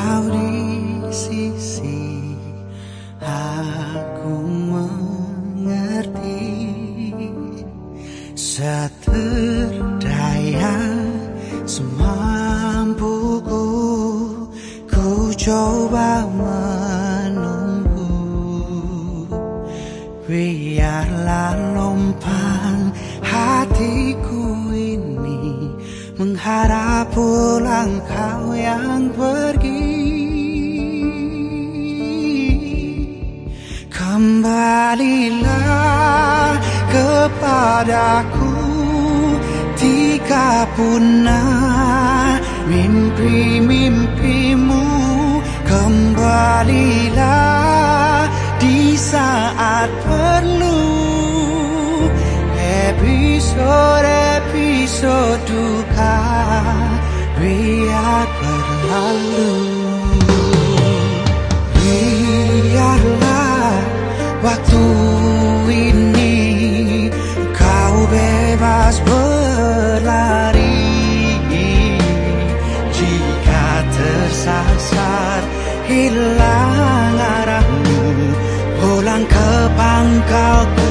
kau di sisi Aku mengerti Seterdaya semampuku Ku coba Mengharap pulang kau yang pergi. Kembalilah kepadaku Jika punah mimpi-mimpimu. Kembalilah di saat perlu Episode-episode duka Biar berlalu. Biarlah waktu ini Kau bebas berlari. Jika tersasar hilang arahmu. Pulang ke pangkalku